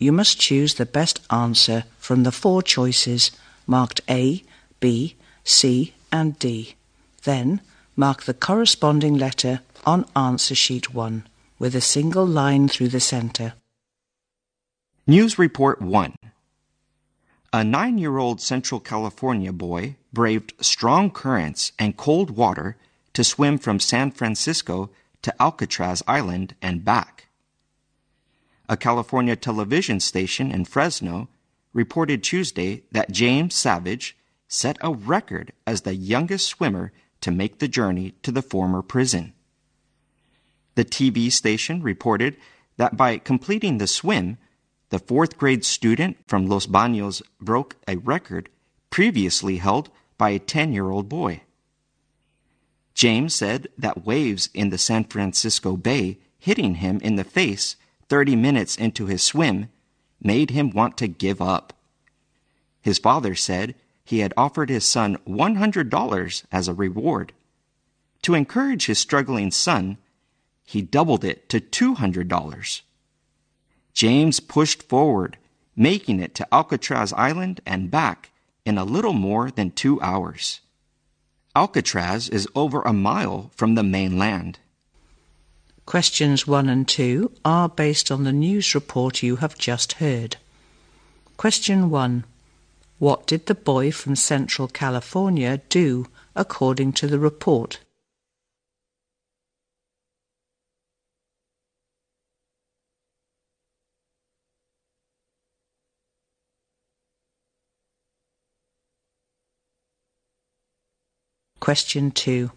you must choose the best answer from the four choices marked A, B, C, and D. Then mark the corresponding letter on answer sheet 1 with a single line through the center. News Report 1 A nine year old Central California boy braved strong currents and cold water to swim from San Francisco to Alcatraz Island and back a California television station in Fresno, reported Tuesday that James Savage set a record as the youngest swimmer to make the journey to the former prison. The TV station reported that by completing the swim, the fourth grade student from Los Baños broke a record previously held by a 10 year old boy. James said that waves in the San Francisco Bay hitting him in the face 30 minutes into his swim made him want to give up. His father said he had offered his son $100 as a reward. To encourage his struggling son, he doubled it to $200. James pushed forward, making it to Alcatraz Island and back in a little more than two hours. Alcatraz is over a mile from the mainland. Questions 1 and 2 are based on the news report you have just heard. Question 1. What did the boy from Central California do according to the report? Question 2.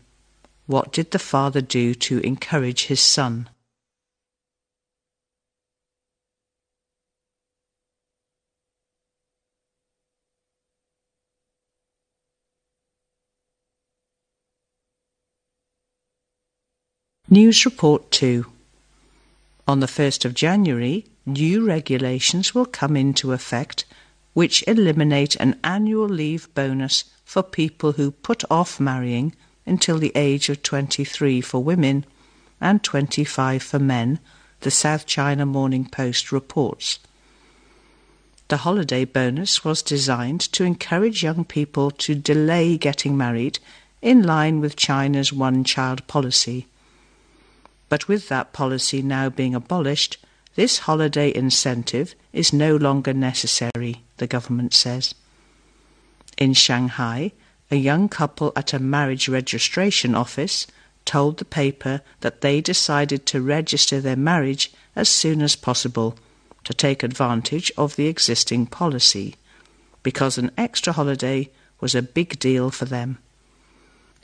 What did the father do to encourage his son? News Report 2 On the 1st of January, new regulations will come into effect which eliminate an annual leave bonus for people who put off marrying until the age of 23 for women and 25 for men, the South China Morning Post reports. The holiday bonus was designed to encourage young people to delay getting married in line with China's one child policy. But with that policy now being abolished, this holiday incentive is no longer necessary, the government says. In Shanghai, a young couple at a marriage registration office told the paper that they decided to register their marriage as soon as possible to take advantage of the existing policy because an extra holiday was a big deal for them.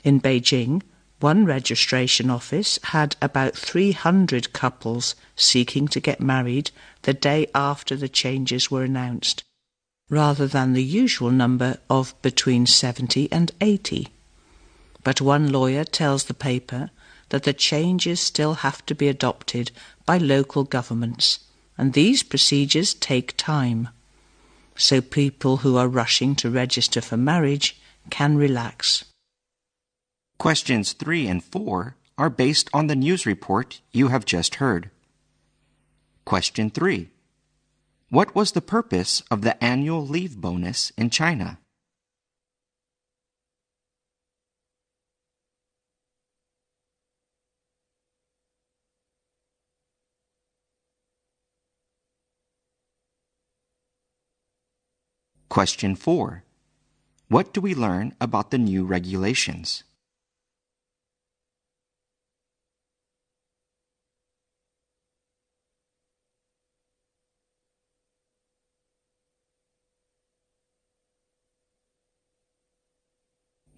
In Beijing, one registration office had about 300 couples seeking to get married the day after the changes were announced rather than the usual number of between 70 and 80. But one lawyer tells the paper that the changes still have to be adopted by local governments, and these procedures take time. So people who are rushing to register for marriage can relax. Questions 3 and 4 are based on the news report you have just heard. Question 3. What was the purpose of the annual leave bonus in China? Question 4. What do we learn about the new regulations?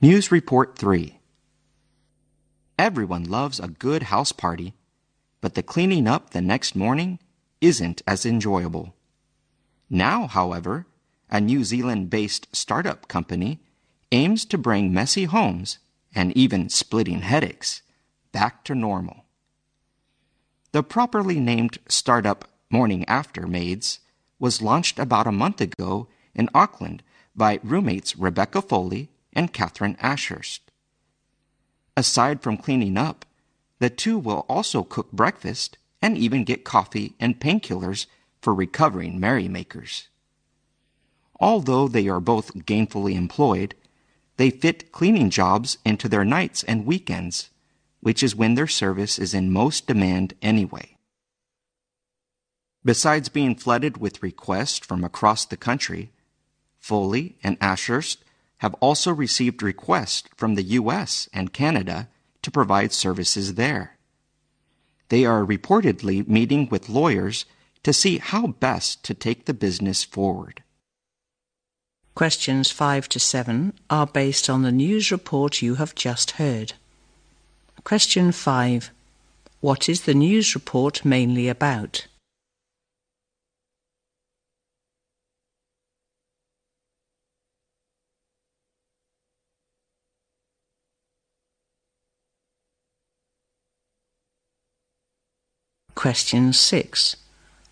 News Report 3 Everyone loves a good house party, but the cleaning up the next morning isn't as enjoyable. Now, however, a New Zealand based startup company, aims to bring messy homes and even splitting headaches back to normal. The properly named startup Morning After Maids was launched about a month ago in Auckland by roommates Rebecca Foley and Catherine Ashurst. Aside from cleaning up, the two will also cook breakfast and even get coffee and painkillers for recovering merrymakers. Although they are both gainfully employed, they fit cleaning jobs into their nights and weekends, which is when their service is in most demand anyway. Besides being flooded with requests from across the country, Foley and Ashurst have also received requests from the U.S. and Canada to provide services there. They are reportedly meeting with lawyers to see how best to take the business forward. Questions 5 to 7 are based on the news report you have just heard. Question 5. What is the news report mainly about? Question 6.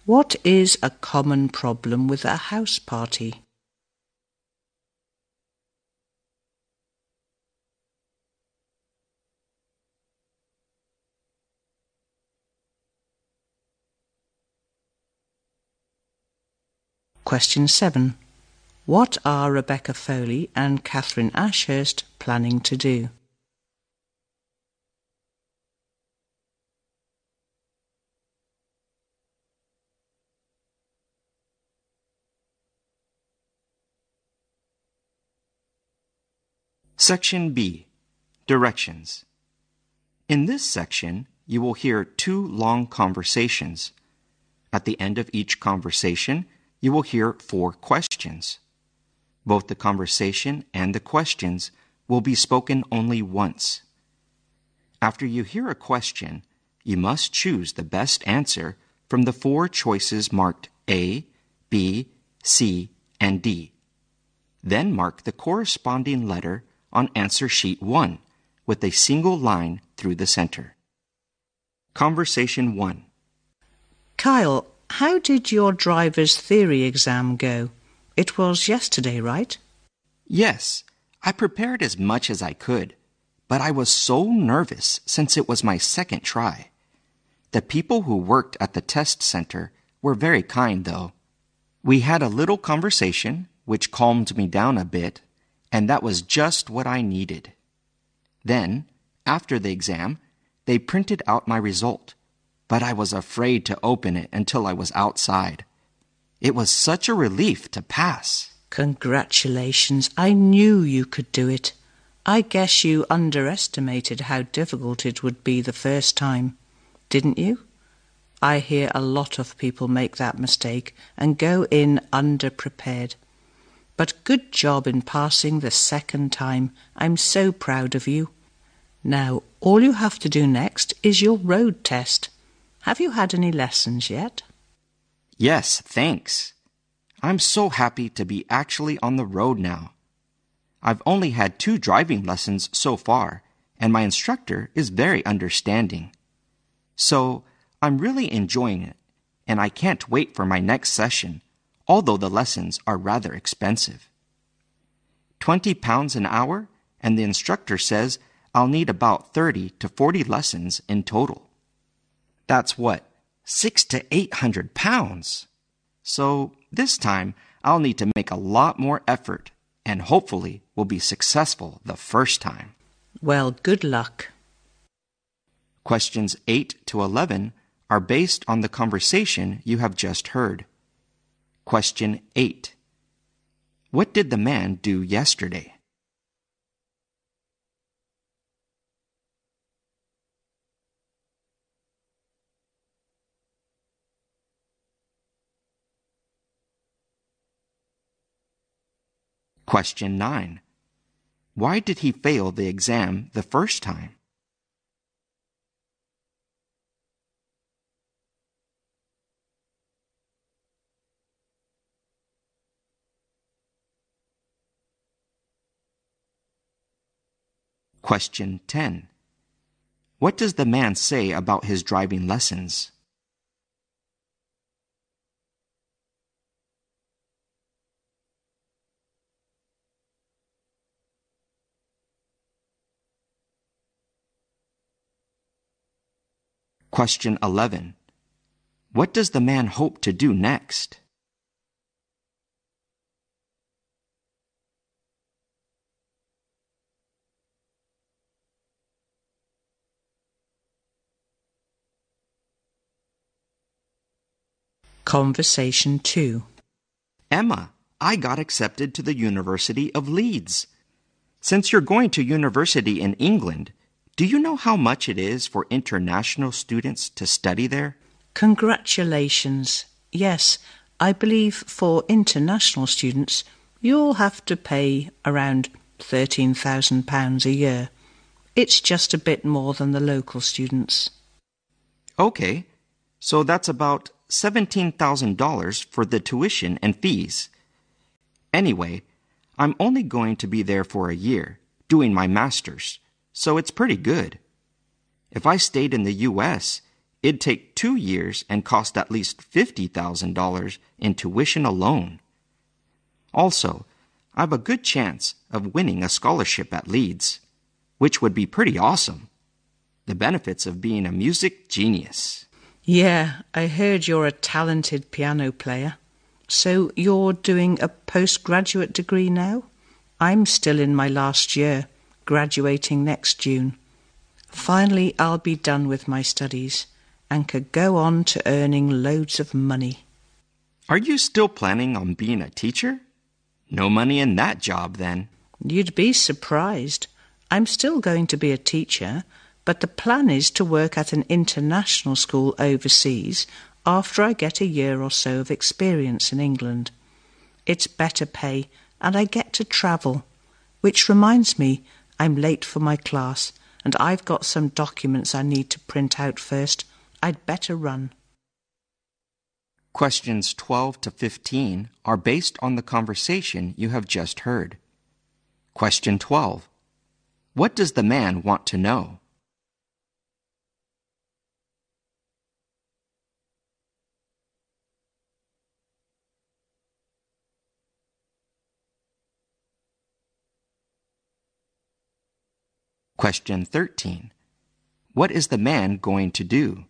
What is a common problem with a house party? Question 7. What are Rebecca Foley and Catherine Ashurst planning to do? Section B Directions. In this section, you will hear two long conversations. At the end of each conversation, you will hear four questions. Both the conversation and the questions will be spoken only once. After you hear a question, you must choose the best answer from the four choices marked A, B, C, and D. Then mark the corresponding letter on answer sheet 1 with a single line through the center. Conversation 1 Kyle, how did your driver's theory exam go? It was yesterday, right? Yes, I prepared as much as I could, but I was so nervous since it was my second try. The people who worked at the test center were very kind, though. We had a little conversation, which calmed me down a bit, and that was just what I needed. Then, after the exam, they printed out my result, but I was afraid to open it until I was outside. It was such a relief to pass. Congratulations. I knew you could do it. I guess you underestimated how difficult it would be the first time, didn't you? I hear a lot of people make that mistake and go in underprepared. But good job in passing the second time. I'm so proud of you. Now, all you have to do next is your road test. Have you had any lessons yet? Yes, thanks. I'm so happy to be actually on the road now. I've only had two driving lessons so far, and my instructor is very understanding. So, I'm really enjoying it, and I can't wait for my next session although the lessons are rather expensive. 20 pounds an hour, and the instructor says I'll need about 30 to 40 lessons in total. That's what? Six to eight hundred pounds. So this time I'll need to make a lot more effort and hopefully will be successful the first time. Well, good luck. Questions 8 to 11 are based on the conversation you have just heard. Question 8. What did the man do yesterday? Question 9. Why did he fail the exam the first time? Question 10. What does the man say about his driving lessons? Question 11. What does the man hope to do next? Conversation 2. Emma, I got accepted to the University of Leeds. Since you're going to university in England, do you know how much it is for international students to study there? Congratulations. Yes, I believe for international students you'll have to pay around £13,000 a year. It's just a bit more than the local students. Okay, so that's about $17,000 for the tuition and fees. Anyway, I'm only going to be there for a year, doing my master's, so it's pretty good. If I stayed in the U.S., it'd take two years and cost at least $50,000 in tuition alone. Also, I've a good chance of winning a scholarship at Leeds, which would be pretty awesome. The benefits of being a music genius. Yeah, I heard you're a talented piano player. So you're doing a postgraduate degree now? I'm still in my last year, graduating next June. Finally, I'll be done with my studies and could go on to earning loads of money. Are you still planning on being a teacher? No money in that job, then. You'd be surprised. I'm still going to be a teacher, but the plan is to work at an international school overseas after I get a year or so of experience in England. It's better pay, and I get to travel. Which reminds me, I'm late for my class, and I've got some documents I need to print out first. I'd better run. Questions 12 to 15 are based on the conversation you have just heard. Question 12. What does the man want to know? Question 13. What is the man going to do?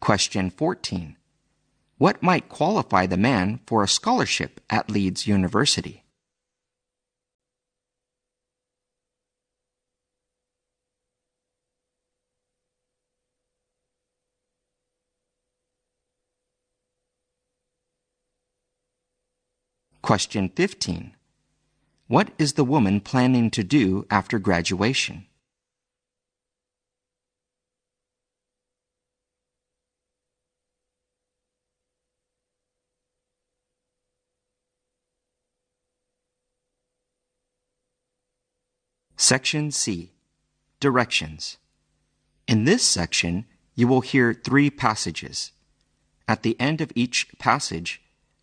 Question 14. What might qualify the man for a scholarship at Leeds University? Question 15. What is the woman planning to do after graduation? Section C. Directions. In this section, you will hear three passages. At the end of each passage,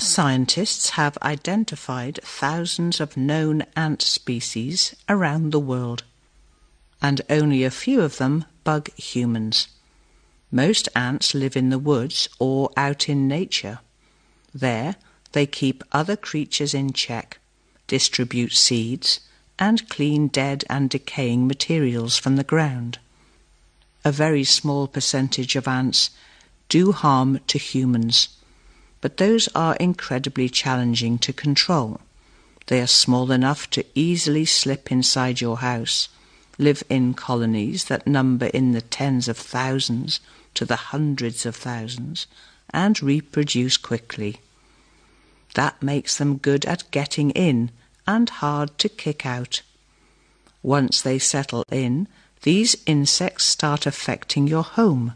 Scientists have identified thousands of known ant species around the world, and only a few of them bug humans. Most ants live in the woods or out in nature. There, they keep other creatures in check, distribute seeds, and clean dead and decaying materials from the ground. A very small percentage of ants do harm to humans but those are incredibly challenging to control. They are small enough to easily slip inside your house, live in colonies that number in the tens of thousands to the hundreds of thousands and reproduce quickly. That makes them good at getting in and hard to kick out. Once they settle in, these insects start affecting your home.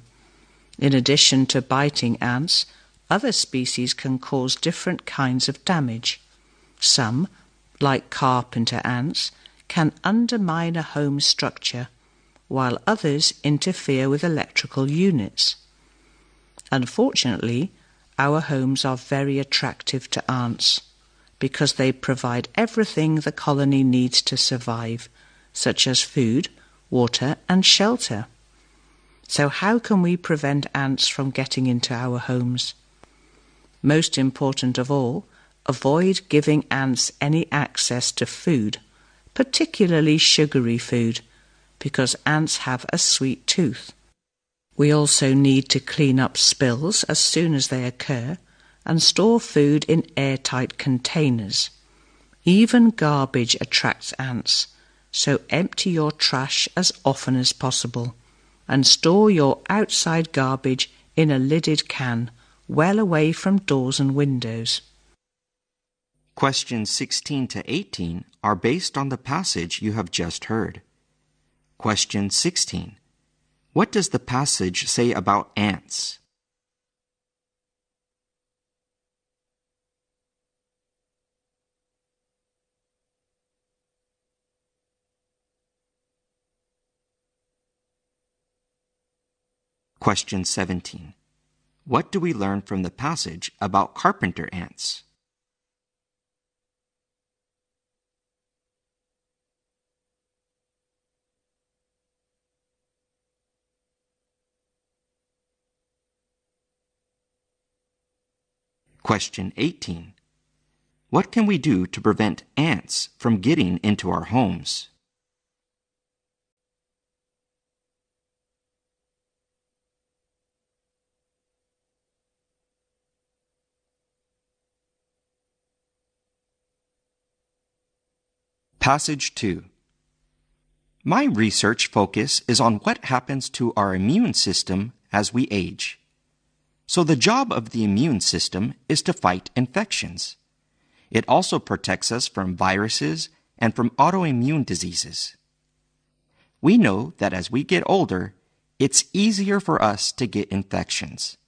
In addition to biting ants, other species can cause different kinds of damage. Some, like carpenter ants, can undermine a home structure, while others interfere with electrical units. Unfortunately, our homes are very attractive to ants because they provide everything the colony needs to survive, such as food, water, and shelter. So, how can we prevent ants from getting into our homes? Most important of all, avoid giving ants any access to food, particularly sugary food, because ants have a sweet tooth. We also need to clean up spills as soon as they occur and store food in airtight containers. Even garbage attracts ants, so empty your trash as often as possible and store your outside garbage in a lidded can well away from doors and windows. Questions 16 to 18 are based on the passage you have just heard. Question 16. What does the passage say about ants? Question 17. What do we learn from the passage about carpenter ants? Question 18. What can we do to prevent ants from getting into our homes? Passage 2 My research focus is on what happens to our immune system as we age. So, the job of the immune system is to fight infections. It also protects us from viruses and from autoimmune diseases. We know that as we get older, it's easier for us to get infections.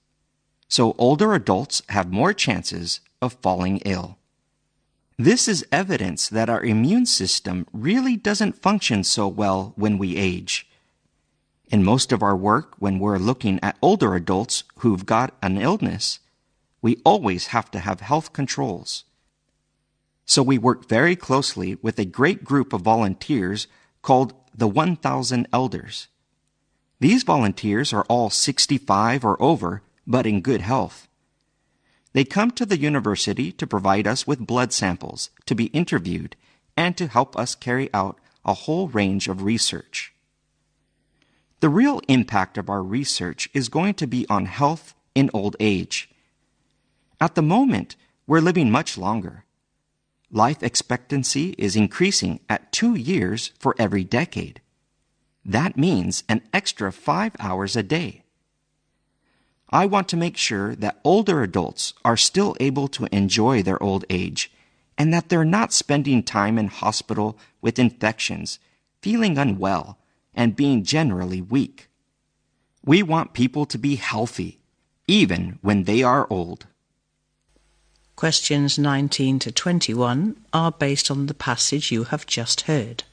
So, older adults have more chances of falling ill. This is evidence that our immune system really doesn't function so well when we age. In most of our work, when we're looking at older adults who've got an illness, we always have to have health controls. So we work very closely with a great group of volunteers called the 1000 Elders. These volunteers are all 65 or over, but in good health. They come to the university to provide us with blood samples to be interviewed and to help us carry out a whole range of research. The real impact of our research is going to be on health in old age. At the moment, we're living much longer. Life expectancy is increasing at two years for every decade. That means an extra five hours a day. I want to make sure that older adults are still able to enjoy their old age and that they're not spending time in hospital with infections, feeling unwell, and being generally weak. We want people to be healthy, even when they are old. Questions 19 to 21 are based on the passage you have just heard.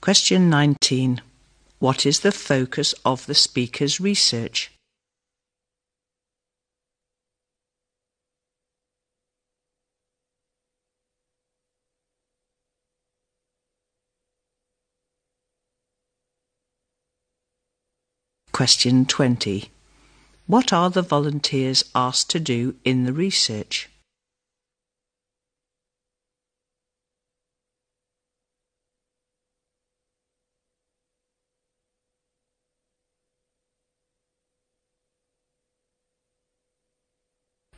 Question 19. What is the focus of the speaker's research? Question 20. What are the volunteers asked to do in the research?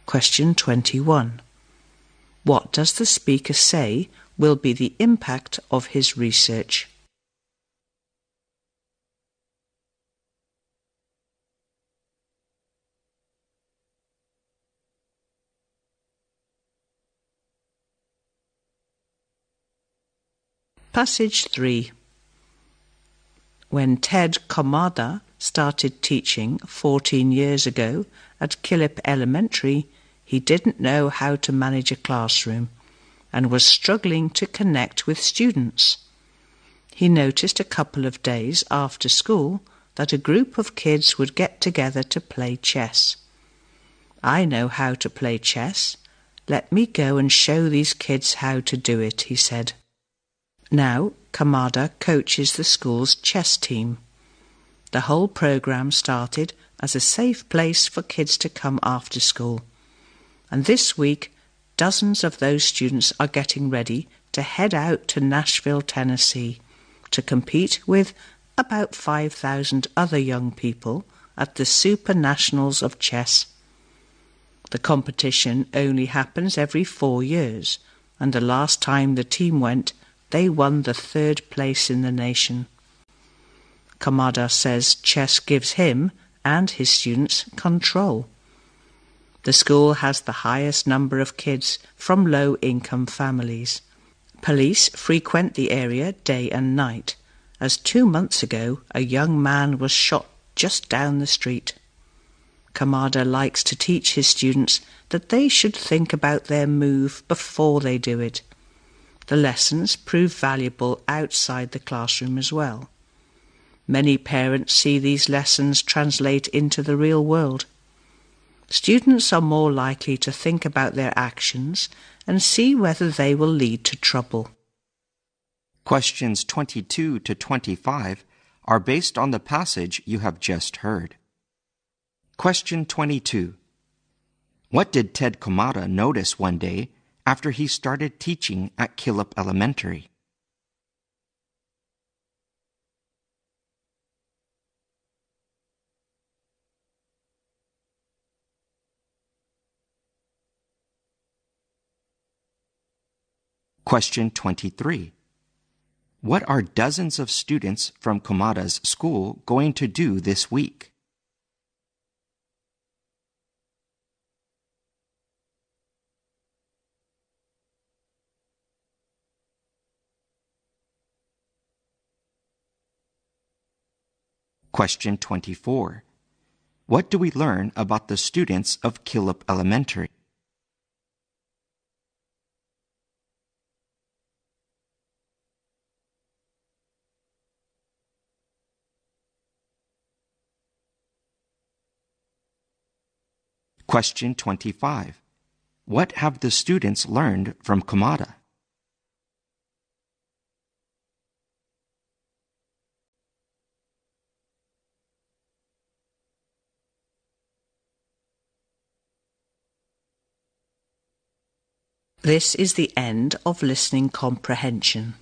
Question 21. What does the speaker say will be the impact of his research? Passage 3 When Ted Komada started teaching 14 years ago at Killip Elementary, he didn't know how to manage a classroom and was struggling to connect with students. He noticed a couple of days after school that a group of kids would get together to play chess. I know how to play chess. Let me go and show these kids how to do it, he said. Now, Komada coaches the school's chess team. The whole program started as a safe place for kids to come after school. And this week, dozens of those students are getting ready to head out to Nashville, Tennessee, to compete with about 5,000 other young people at the Super Nationals of Chess. The competition only happens every four years, and the last time the team went, they won the third place in the nation. Komada says chess gives him and his students control. The school has the highest number of kids from low income families. Police frequent the area day and night, as two months ago a young man was shot just down the street. Komada likes to teach his students that they should think about their move before they do it the lessons prove valuable outside the classroom as well. Many parents see these lessons translate into the real world. Students are more likely to think about their actions and see whether they will lead to trouble. Questions 22 to 25 are based on the passage you have just heard. Question 22. What did Ted Komada notice one day after he started teaching at Killip Elementary. Question 23. What are dozens of students from Komada's school going to do this week? Question 24. What do we learn about the students of Killip Elementary? Question 25. What have the students learned from Komada? This is the end of listening comprehension.